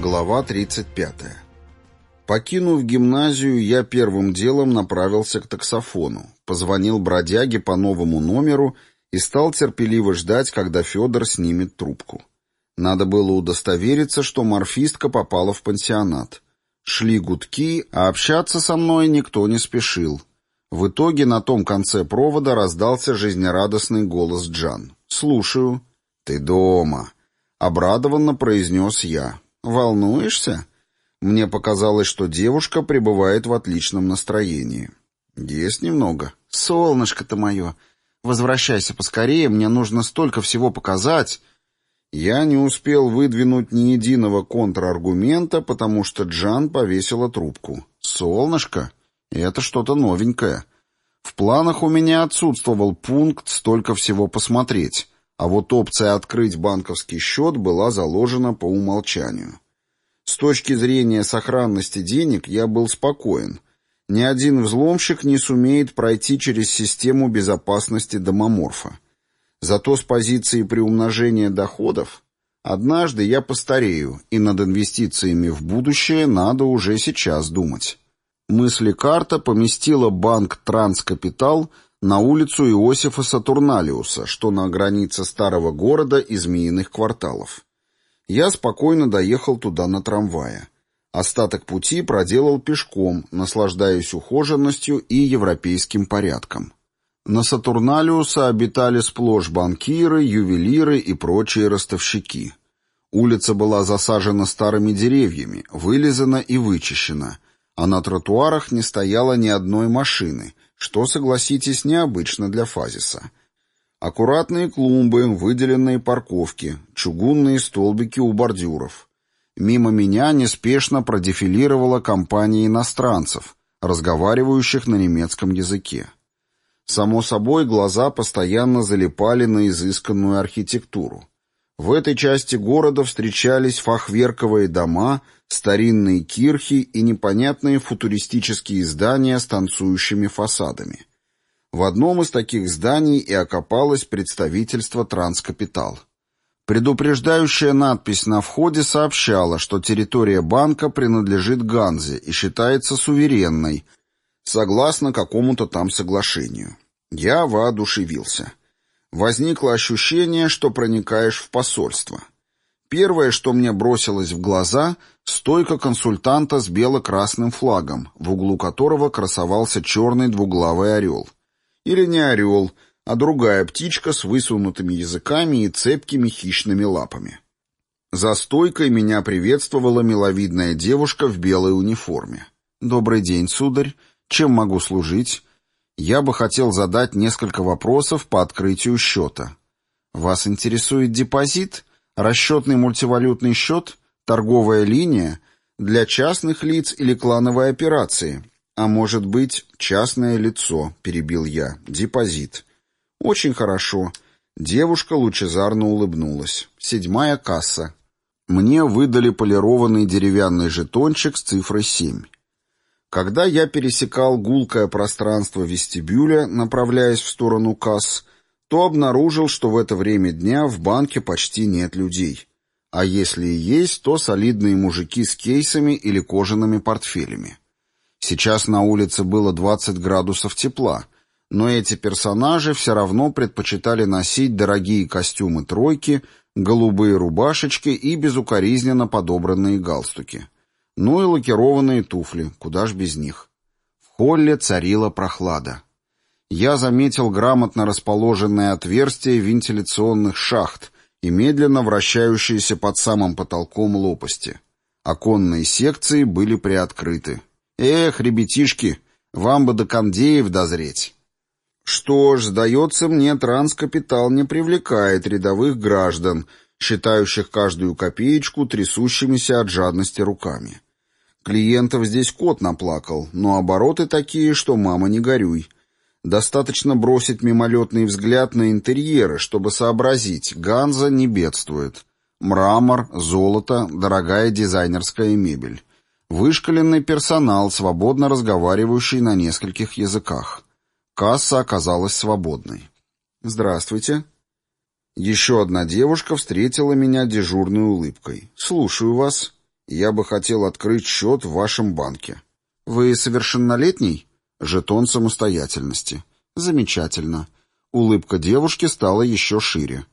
Глава 35. Покинув гимназию, я первым делом направился к таксофону, позвонил бродяге по новому номеру и стал терпеливо ждать, когда Федор снимет трубку. Надо было удостовериться, что морфистка попала в пансионат. Шли гудки, а общаться со мной никто не спешил. В итоге на том конце провода раздался жизнерадостный голос Джан. «Слушаю». «Ты дома», — обрадованно произнес я. «Волнуешься?» Мне показалось, что девушка пребывает в отличном настроении. «Есть немного». «Солнышко-то мое! Возвращайся поскорее, мне нужно столько всего показать!» Я не успел выдвинуть ни единого контраргумента, потому что Джан повесила трубку. «Солнышко? Это что-то новенькое. В планах у меня отсутствовал пункт столько всего посмотреть, а вот опция «открыть банковский счет» была заложена по умолчанию. С точки зрения сохранности денег я был спокоен. Ни один взломщик не сумеет пройти через систему безопасности домоморфа. Зато с позиции приумножения доходов однажды я постарею, и над инвестициями в будущее надо уже сейчас думать. Мысли карта поместила банк «Транскапитал» на улицу Иосифа Сатурналиуса, что на границе старого города и змеиных кварталов. Я спокойно доехал туда на трамвае. Остаток пути проделал пешком, наслаждаясь ухоженностью и европейским порядком. На Сатурналиуса обитали сплошь банкиры, ювелиры и прочие ростовщики. Улица была засажена старыми деревьями, вылизана и вычищена, а на тротуарах не стояло ни одной машины, что, согласитесь, необычно для Фазиса. Аккуратные клумбы, выделенные парковки, чугунные столбики у бордюров. Мимо меня неспешно продефилировала компания иностранцев, разговаривающих на немецком языке. Само собой, глаза постоянно залипали на изысканную архитектуру. В этой части города встречались фахверковые дома, старинные кирхи и непонятные футуристические здания с танцующими фасадами. В одном из таких зданий и окопалось представительство «Транскапитал». Предупреждающая надпись на входе сообщала, что территория банка принадлежит Ганзе и считается суверенной – согласно какому-то там соглашению. Я воодушевился. Возникло ощущение, что проникаешь в посольство. Первое, что мне бросилось в глаза — стойка консультанта с бело-красным флагом, в углу которого красовался черный двуглавый орел. Или не орел, а другая птичка с высунутыми языками и цепкими хищными лапами. За стойкой меня приветствовала миловидная девушка в белой униформе. «Добрый день, сударь. Чем могу служить? Я бы хотел задать несколько вопросов по открытию счета. Вас интересует депозит, расчетный мультивалютный счет, торговая линия, для частных лиц или клановой операции? А может быть, частное лицо, перебил я, депозит. Очень хорошо. Девушка лучезарно улыбнулась. Седьмая касса. Мне выдали полированный деревянный жетончик с цифрой семь. Когда я пересекал гулкое пространство вестибюля, направляясь в сторону касс, то обнаружил, что в это время дня в банке почти нет людей. А если и есть, то солидные мужики с кейсами или кожаными портфелями. Сейчас на улице было 20 градусов тепла, но эти персонажи все равно предпочитали носить дорогие костюмы тройки, голубые рубашечки и безукоризненно подобранные галстуки. Ну и лакированные туфли, куда ж без них. В холле царила прохлада. Я заметил грамотно расположенные отверстия вентиляционных шахт и медленно вращающиеся под самым потолком лопасти. Оконные секции были приоткрыты. «Эх, ребятишки, вам бы до кондеев дозреть!» Что ж, сдается мне, транскапитал не привлекает рядовых граждан, считающих каждую копеечку трясущимися от жадности руками. Клиентов здесь кот наплакал, но обороты такие, что мама не горюй. Достаточно бросить мимолетный взгляд на интерьеры, чтобы сообразить, Ганза не бедствует. Мрамор, золото, дорогая дизайнерская мебель. Вышкаленный персонал, свободно разговаривающий на нескольких языках. Касса оказалась свободной. «Здравствуйте». Еще одна девушка встретила меня дежурной улыбкой. «Слушаю вас». Я бы хотел открыть счет в вашем банке. Вы совершеннолетний? Жетон самостоятельности. Замечательно. Улыбка девушки стала еще шире.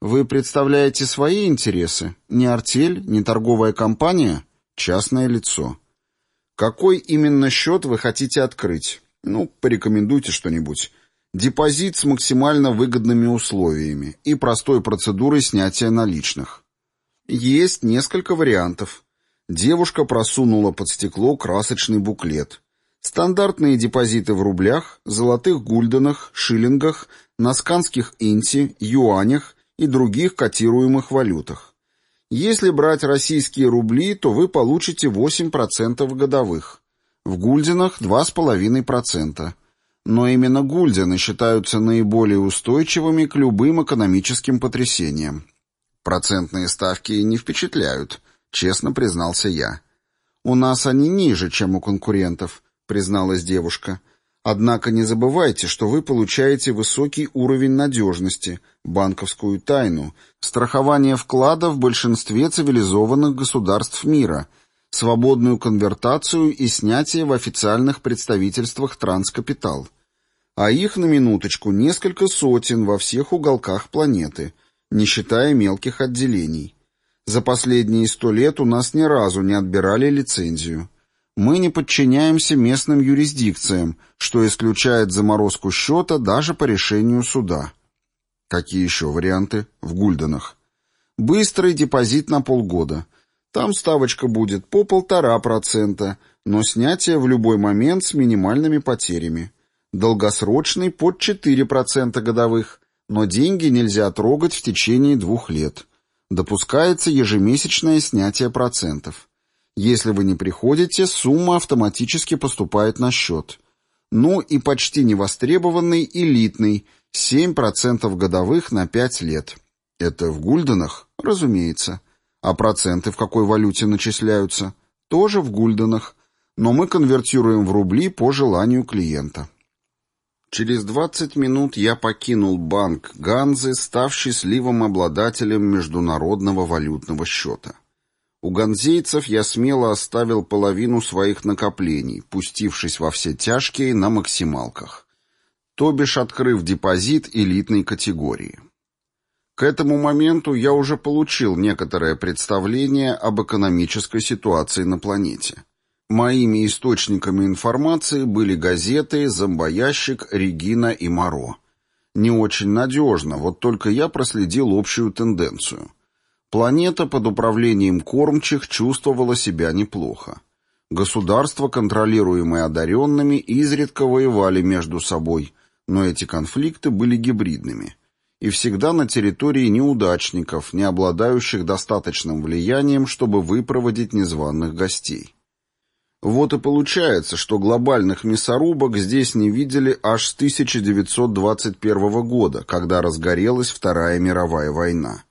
Вы представляете свои интересы? Не артель, не торговая компания? Частное лицо. Какой именно счет вы хотите открыть? Ну, порекомендуйте что-нибудь. Депозит с максимально выгодными условиями и простой процедурой снятия наличных. Есть несколько вариантов. Девушка просунула под стекло красочный буклет. Стандартные депозиты в рублях, золотых гульденах, шиллингах, насканских инти, юанях и других котируемых валютах. Если брать российские рубли, то вы получите 8% годовых. В гульденах 2,5%. Но именно гульдены считаются наиболее устойчивыми к любым экономическим потрясениям. Процентные ставки не впечатляют, честно признался я. У нас они ниже, чем у конкурентов, призналась девушка. Однако не забывайте, что вы получаете высокий уровень надежности, банковскую тайну, страхование вклада в большинстве цивилизованных государств мира, свободную конвертацию и снятие в официальных представительствах транскапитал. А их, на минуточку, несколько сотен во всех уголках планеты, не считая мелких отделений. За последние сто лет у нас ни разу не отбирали лицензию. Мы не подчиняемся местным юрисдикциям, что исключает заморозку счета даже по решению суда. Какие еще варианты? В гульденах. Быстрый депозит на полгода. Там ставочка будет по полтора процента, но снятие в любой момент с минимальными потерями. Долгосрочный под 4% годовых, но деньги нельзя трогать в течение двух лет. Допускается ежемесячное снятие процентов. Если вы не приходите, сумма автоматически поступает на счет. Ну и почти невостребованный элитный, 7% годовых на 5 лет. Это в гульденах? Разумеется. А проценты в какой валюте начисляются? Тоже в гульденах. Но мы конвертируем в рубли по желанию клиента. Через 20 минут я покинул банк Ганзы, став счастливым обладателем международного валютного счета. У ганзейцев я смело оставил половину своих накоплений, пустившись во все тяжкие на максималках. То бишь открыв депозит элитной категории. К этому моменту я уже получил некоторое представление об экономической ситуации на планете. Моими источниками информации были газеты «Зомбоящик», «Регина» и «Моро». Не очень надежно, вот только я проследил общую тенденцию. Планета под управлением кормчих чувствовала себя неплохо. Государства, контролируемые одаренными, изредка воевали между собой, но эти конфликты были гибридными. И всегда на территории неудачников, не обладающих достаточным влиянием, чтобы выпроводить незваных гостей. Вот и получается, что глобальных мясорубок здесь не видели аж с 1921 года, когда разгорелась Вторая мировая война.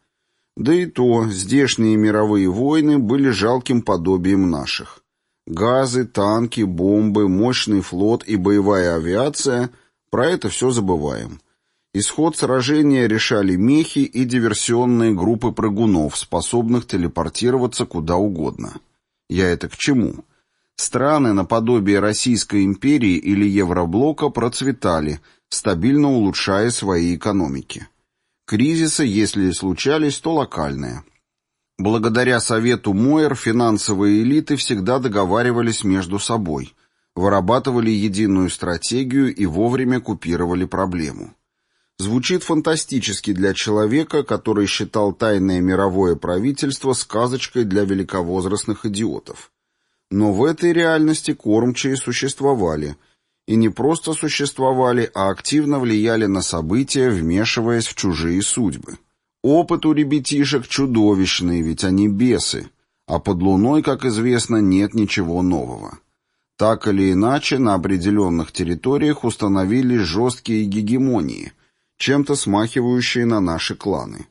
Да и то, здешние мировые войны были жалким подобием наших. Газы, танки, бомбы, мощный флот и боевая авиация – про это все забываем. Исход сражения решали мехи и диверсионные группы прыгунов, способных телепортироваться куда угодно. Я это к чему? Страны наподобие Российской империи или Евроблока процветали, стабильно улучшая свои экономики. Кризисы, если и случались, то локальные. Благодаря совету Мойер финансовые элиты всегда договаривались между собой, вырабатывали единую стратегию и вовремя купировали проблему. Звучит фантастически для человека, который считал тайное мировое правительство сказочкой для великовозрастных идиотов. Но в этой реальности кормчие существовали. И не просто существовали, а активно влияли на события, вмешиваясь в чужие судьбы. Опыт у ребятишек чудовищный, ведь они бесы. А под луной, как известно, нет ничего нового. Так или иначе, на определенных территориях установились жесткие гегемонии, чем-то смахивающие на наши кланы.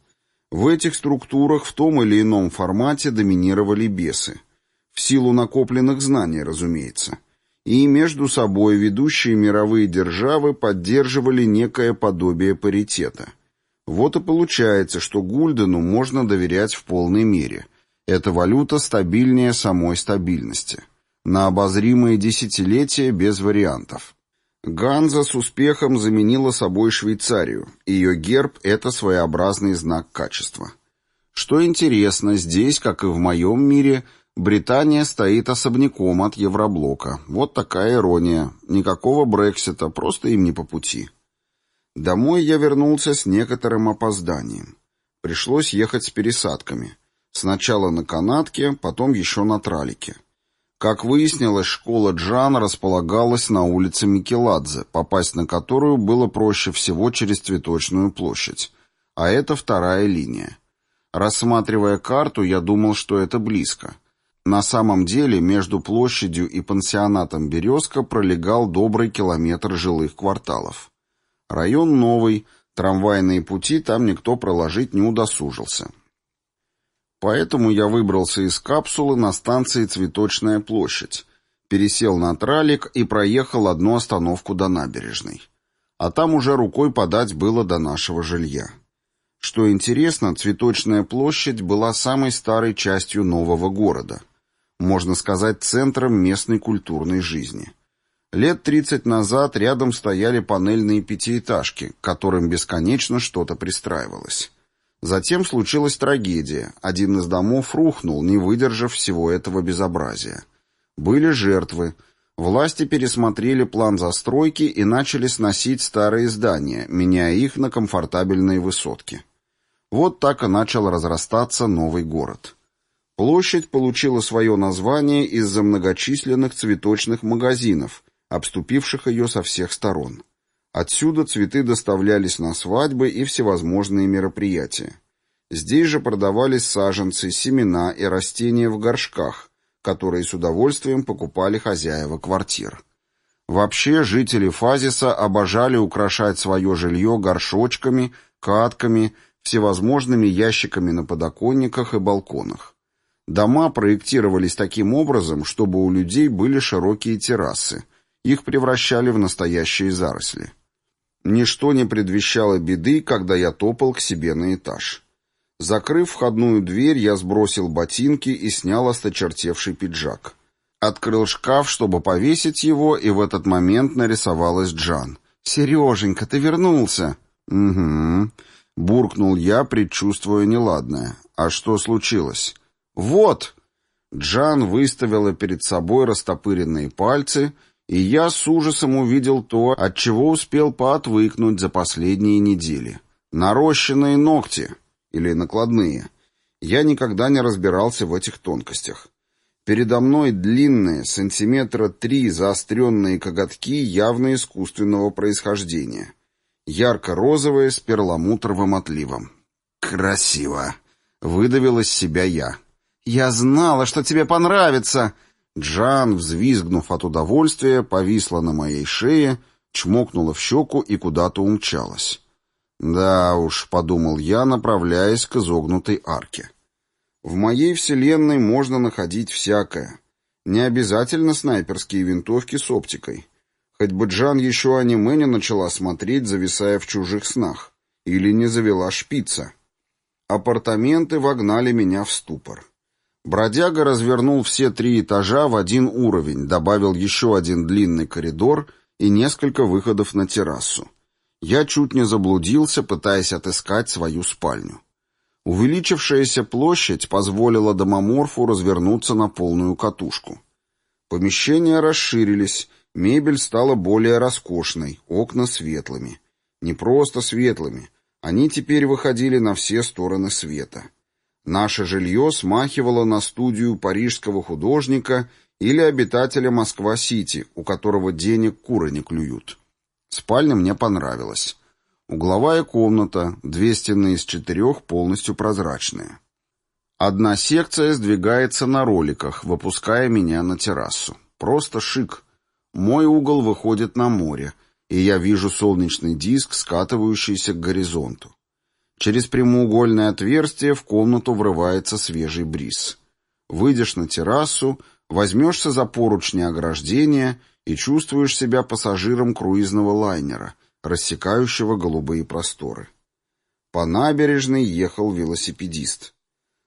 В этих структурах в том или ином формате доминировали бесы – в силу накопленных знаний, разумеется. И между собой ведущие мировые державы поддерживали некое подобие паритета. Вот и получается, что Гульдену можно доверять в полной мере. Эта валюта стабильнее самой стабильности. На обозримые десятилетия без вариантов. Ганза с успехом заменила собой Швейцарию. Ее герб – это своеобразный знак качества. Что интересно, здесь, как и в моем мире, Британия стоит особняком от Евроблока. Вот такая ирония. Никакого Брексита, просто им не по пути. Домой я вернулся с некоторым опозданием. Пришлось ехать с пересадками. Сначала на канатке, потом еще на тралике. Как выяснилось, школа Джан располагалась на улице Микеладзе, попасть на которую было проще всего через Цветочную площадь. А это вторая линия. Рассматривая карту, я думал, что это близко. На самом деле между площадью и пансионатом «Березка» пролегал добрый километр жилых кварталов. Район новый, трамвайные пути там никто проложить не удосужился. Поэтому я выбрался из капсулы на станции «Цветочная площадь», пересел на тралик и проехал одну остановку до набережной. А там уже рукой подать было до нашего жилья. Что интересно, Цветочная площадь была самой старой частью нового города. Можно сказать, центром местной культурной жизни. Лет 30 назад рядом стояли панельные пятиэтажки, к которым бесконечно что-то пристраивалось. Затем случилась трагедия. Один из домов рухнул, не выдержав всего этого безобразия. Были жертвы. Власти пересмотрели план застройки и начали сносить старые здания, меняя их на комфортабельные высотки. Вот так и начал разрастаться новый город. Площадь получила свое название из-за многочисленных цветочных магазинов, обступивших ее со всех сторон. Отсюда цветы доставлялись на свадьбы и всевозможные мероприятия. Здесь же продавались саженцы, семена и растения в горшках, которые с удовольствием покупали хозяева квартир. Вообще жители Фазиса обожали украшать свое жилье горшочками, катками, всевозможными ящиками на подоконниках и балконах. Дома проектировались таким образом, чтобы у людей были широкие террасы. Их превращали в настоящие заросли. Ничто не предвещало беды, когда я топал к себе на этаж. Закрыв входную дверь, я сбросил ботинки и снял осточертевший пиджак. Открыл шкаф, чтобы повесить его, и в этот момент нарисовалась Джан. «Сереженька, ты вернулся!» «Угу», — буркнул я, предчувствуя неладное. «А что случилось?» «Вот!» Джан выставила перед собой растопыренные пальцы, и я с ужасом увидел то, от чего успел поотвыкнуть за последние недели. Нарощенные ногти или накладные. Я никогда не разбирался в этих тонкостях. Передо мной длинные, сантиметра три заостренные коготки явно искусственного происхождения. Ярко-розовые с перламутровым отливом. «Красиво!» — выдавил из себя я. «Я знала, что тебе понравится!» Джан, взвизгнув от удовольствия, повисла на моей шее, чмокнула в щеку и куда-то умчалась. «Да уж», — подумал я, направляясь к изогнутой арке. «В моей вселенной можно находить всякое. Не обязательно снайперские винтовки с оптикой. Хоть бы Джан еще аниме не начала смотреть, зависая в чужих снах. Или не завела шпица. Апартаменты вогнали меня в ступор. Бродяга развернул все три этажа в один уровень, добавил еще один длинный коридор и несколько выходов на террасу. Я чуть не заблудился, пытаясь отыскать свою спальню. Увеличившаяся площадь позволила домоморфу развернуться на полную катушку. Помещения расширились, мебель стала более роскошной, окна светлыми. Не просто светлыми, они теперь выходили на все стороны света. Наше жилье смахивало на студию парижского художника или обитателя Москва-Сити, у которого денег куры не клюют. Спальня мне понравилась. Угловая комната, две стены из четырех полностью прозрачные. Одна секция сдвигается на роликах, выпуская меня на террасу. Просто шик. Мой угол выходит на море, и я вижу солнечный диск, скатывающийся к горизонту. Через прямоугольное отверстие в комнату врывается свежий бриз. Выйдешь на террасу, возьмешься за поручни ограждения и чувствуешь себя пассажиром круизного лайнера, рассекающего голубые просторы. По набережной ехал велосипедист.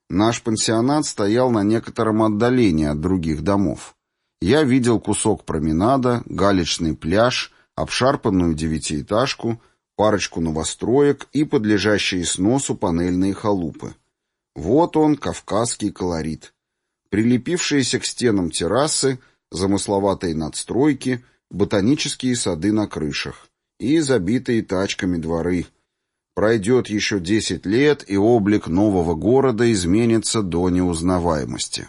Наш пансионат стоял на некотором отдалении от других домов. Я видел кусок променада, галечный пляж, обшарпанную девятиэтажку, парочку новостроек и подлежащие сносу панельные халупы. Вот он, кавказский колорит. Прилепившиеся к стенам террасы, замысловатые надстройки, ботанические сады на крышах и забитые тачками дворы. Пройдет еще десять лет, и облик нового города изменится до неузнаваемости.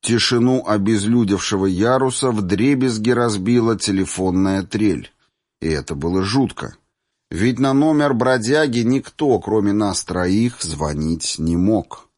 Тишину обезлюдевшего яруса вдребезги разбила телефонная трель. И это было жутко. Ведь на номер бродяги никто, кроме нас троих, звонить не мог.